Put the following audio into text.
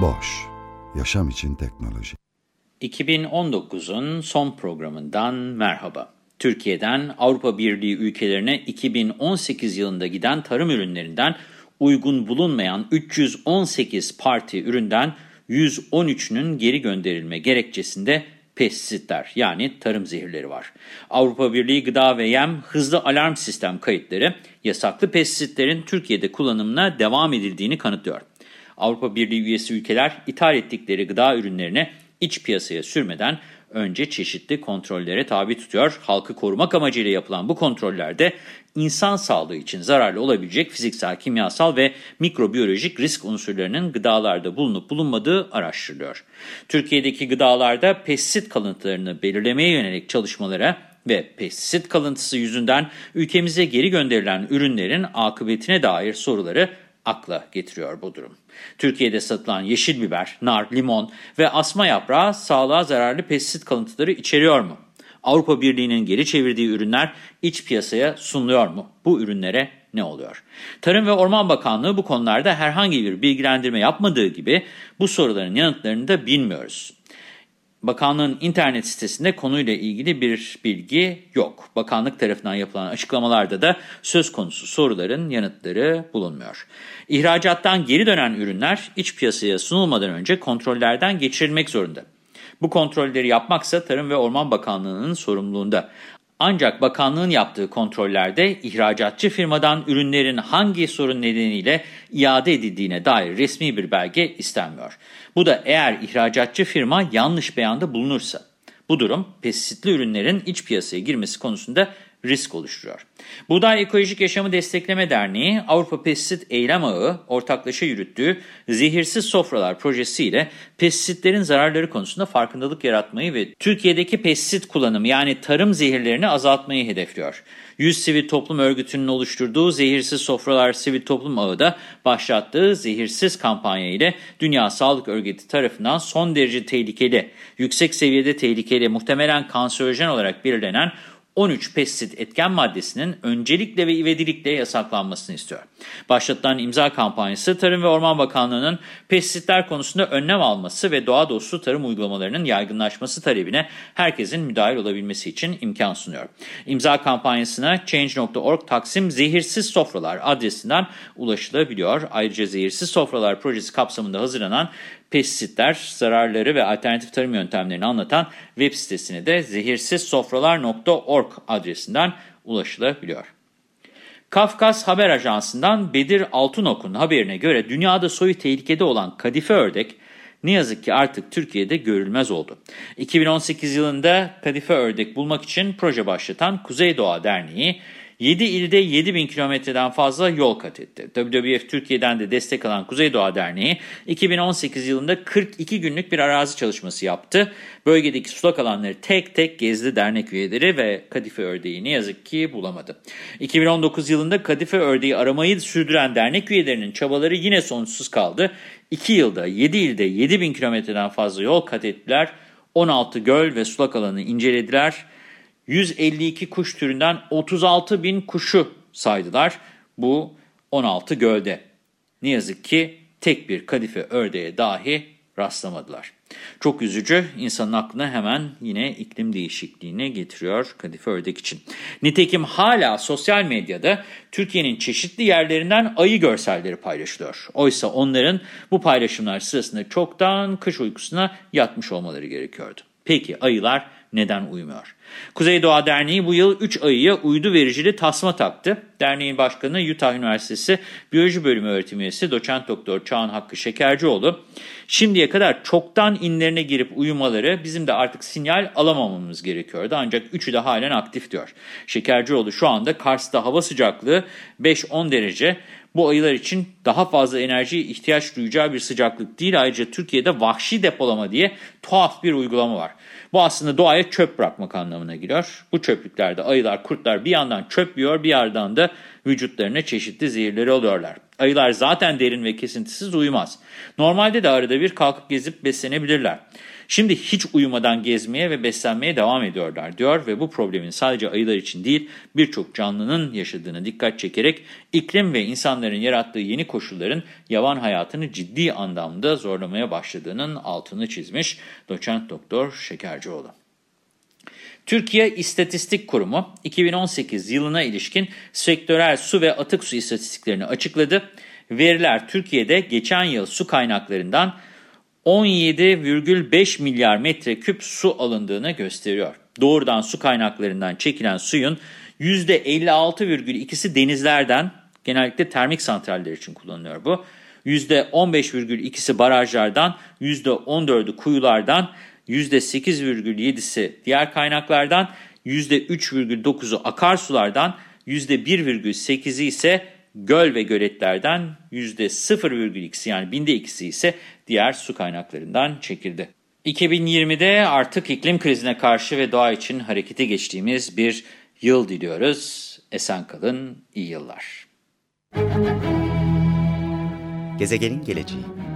Boş, yaşam için teknoloji. 2019'un son programından merhaba. Türkiye'den Avrupa Birliği ülkelerine 2018 yılında giden tarım ürünlerinden uygun bulunmayan 318 parti üründen 113'ünün geri gönderilme gerekçesinde pestisitler yani tarım zehirleri var. Avrupa Birliği Gıda ve Yem Hızlı Alarm Sistem kayıtları yasaklı pestisitlerin Türkiye'de kullanımına devam edildiğini kanıtlıyor. Avrupa Birliği üyesi ülkeler ithal ettikleri gıda ürünlerini iç piyasaya sürmeden önce çeşitli kontrollere tabi tutuyor. Halkı korumak amacıyla yapılan bu kontrollerde insan sağlığı için zararlı olabilecek fiziksel, kimyasal ve mikrobiyolojik risk unsurlarının gıdalarda bulunup bulunmadığı araştırılıyor. Türkiye'deki gıdalarda pestisit kalıntılarını belirlemeye yönelik çalışmalara ve pestisit kalıntısı yüzünden ülkemize geri gönderilen ürünlerin akıbetine dair soruları akla getiriyor bu durum. Türkiye'de satılan yeşil biber, nar, limon ve asma yaprağı sağlığa zararlı pestisit kalıntıları içeriyor mu? Avrupa Birliği'nin geri çevirdiği ürünler iç piyasaya sunuluyor mu? Bu ürünlere ne oluyor? Tarım ve Orman Bakanlığı bu konularda herhangi bir bilgilendirme yapmadığı gibi bu soruların yanıtlarını da bilmiyoruz. Bakanlığın internet sitesinde konuyla ilgili bir bilgi yok. Bakanlık tarafından yapılan açıklamalarda da söz konusu soruların yanıtları bulunmuyor. İhracattan geri dönen ürünler iç piyasaya sunulmadan önce kontrollerden geçirilmek zorunda. Bu kontrolleri yapmaksa Tarım ve Orman Bakanlığı'nın sorumluluğunda. Ancak bakanlığın yaptığı kontrollerde ihracatçı firmadan ürünlerin hangi sorun nedeniyle iade edildiğine dair resmi bir belge istenmiyor. Bu da eğer ihracatçı firma yanlış beyanda bulunursa. Bu durum pestisitli ürünlerin iç piyasaya girmesi konusunda risk oluşturuyor. Buğday Ekolojik Yaşamı Destekleme Derneği, Avrupa Pestisit Eylem Ağı ortaklaşa yürüttüğü Zehirsiz Sofralar projesiyle pestisitlerin zararları konusunda farkındalık yaratmayı ve Türkiye'deki pestisit kullanımı yani tarım zehirlerini azaltmayı hedefliyor. 100 Sivil Toplum Örgütü'nün oluşturduğu Zehirsiz Sofralar Sivil Toplum Ağı da başlattığı zehirsiz kampanya ile Dünya Sağlık Örgütü tarafından son derece tehlikeli, yüksek seviyede tehlikeli, muhtemelen kanserojen olarak belirlenen 13 pestisit etken maddesinin öncelikle ve ivedilikle yasaklanmasını istiyor. Başlatılan imza kampanyası Tarım ve Orman Bakanlığı'nın pestisitler konusunda önlem alması ve doğa dostu tarım uygulamalarının yaygınlaşması talebine herkesin müdahil olabilmesi için imkan sunuyor. İmza kampanyasına Change.org Taksim Zehirsiz Sofralar adresinden ulaşılabiliyor. Ayrıca Zehirsiz Sofralar projesi kapsamında hazırlanan pestisitler, zararları ve alternatif tarım yöntemlerini anlatan web sitesine de zehirsizsofralar.org adresinden ulaşılabiliyor. Kafkas Haber Ajansı'ndan Bedir Altınok'un haberine göre dünyada soyu tehlikede olan kadife ördek ne yazık ki artık Türkiye'de görülmez oldu. 2018 yılında kadife ördek bulmak için proje başlatan Kuzey Doğa Derneği 7 ilde 7 bin kilometreden fazla yol kat etti. WWF Türkiye'den de destek alan Kuzey Doğa Derneği 2018 yılında 42 günlük bir arazi çalışması yaptı. Bölgedeki sulak alanları tek tek gezdi dernek üyeleri ve kadife ördeği ne yazık ki bulamadı. 2019 yılında kadife ördeği aramayı sürdüren dernek üyelerinin çabaları yine sonuçsuz kaldı. 2 yılda 7 ilde 7 bin kilometreden fazla yol kat ettiler. 16 göl ve sulak alanı incelediler 152 kuş türünden 36 bin kuşu saydılar bu 16 gölde. Ne yazık ki tek bir kadife ördeğe dahi rastlamadılar. Çok üzücü, insanın aklına hemen yine iklim değişikliğine getiriyor kadife ördek için. Nitekim hala sosyal medyada Türkiye'nin çeşitli yerlerinden ayı görselleri paylaşılıyor. Oysa onların bu paylaşımlar sırasında çoktan kış uykusuna yatmış olmaları gerekiyordu. Peki ayılar neden uymuyor? Kuzey Doğa Derneği bu yıl 3 ayıya uydu vericili tasma taktı. Derneğin başkanı Utah Üniversitesi Biyoloji Bölümü öğretim üyesi doçent doktor Çağan Hakkı Şekercioğlu. Şimdiye kadar çoktan inlerine girip uyumaları bizim de artık sinyal alamamamız gerekiyordu. Ancak üçü de halen aktif diyor. Şekercioğlu şu anda Kars'ta hava sıcaklığı 5-10 derece. Bu ayılar için daha fazla enerjiye ihtiyaç duyacağı bir sıcaklık değil. Ayrıca Türkiye'de vahşi depolama diye tuhaf bir uygulama var. Bu aslında doğaya çöp bırakmak anlamına geliyor. Bu çöplüklerde ayılar, kurtlar bir yandan çöp yiyor, bir yandan da vücutlarına çeşitli zehirleri alıyorlar. Ayılar zaten derin ve kesintisiz uyumaz. Normalde de arada bir kalkıp gezip beslenebilirler. Şimdi hiç uyumadan gezmeye ve beslenmeye devam ediyorlar diyor ve bu problemin sadece ayılar için değil birçok canlının yaşadığını dikkat çekerek iklim ve insanların yarattığı yeni koşulların yavan hayatını ciddi anlamda zorlamaya başladığının altını çizmiş doçent doktor Şekercioğlu. Türkiye İstatistik Kurumu 2018 yılına ilişkin sektörel su ve atık su istatistiklerini açıkladı. Veriler Türkiye'de geçen yıl su kaynaklarından 17,5 milyar metreküp su alındığını gösteriyor. Doğrudan su kaynaklarından çekilen suyun %56,2'si denizlerden, genellikle termik santraller için kullanılıyor bu. %15,2'si barajlardan, %14'ü kuyulardan, %8,7'si diğer kaynaklardan, %3,9'u akarsulardan, %1,8'i ise göl ve göletlerden, %0,2'si yani binde ikisi ise diğer su kaynaklarından çekildi. 2020'de artık iklim krizine karşı ve doğa için harekete geçtiğimiz bir yıl diliyoruz. Esen kalın, iyi yıllar. Gezegenin geleceği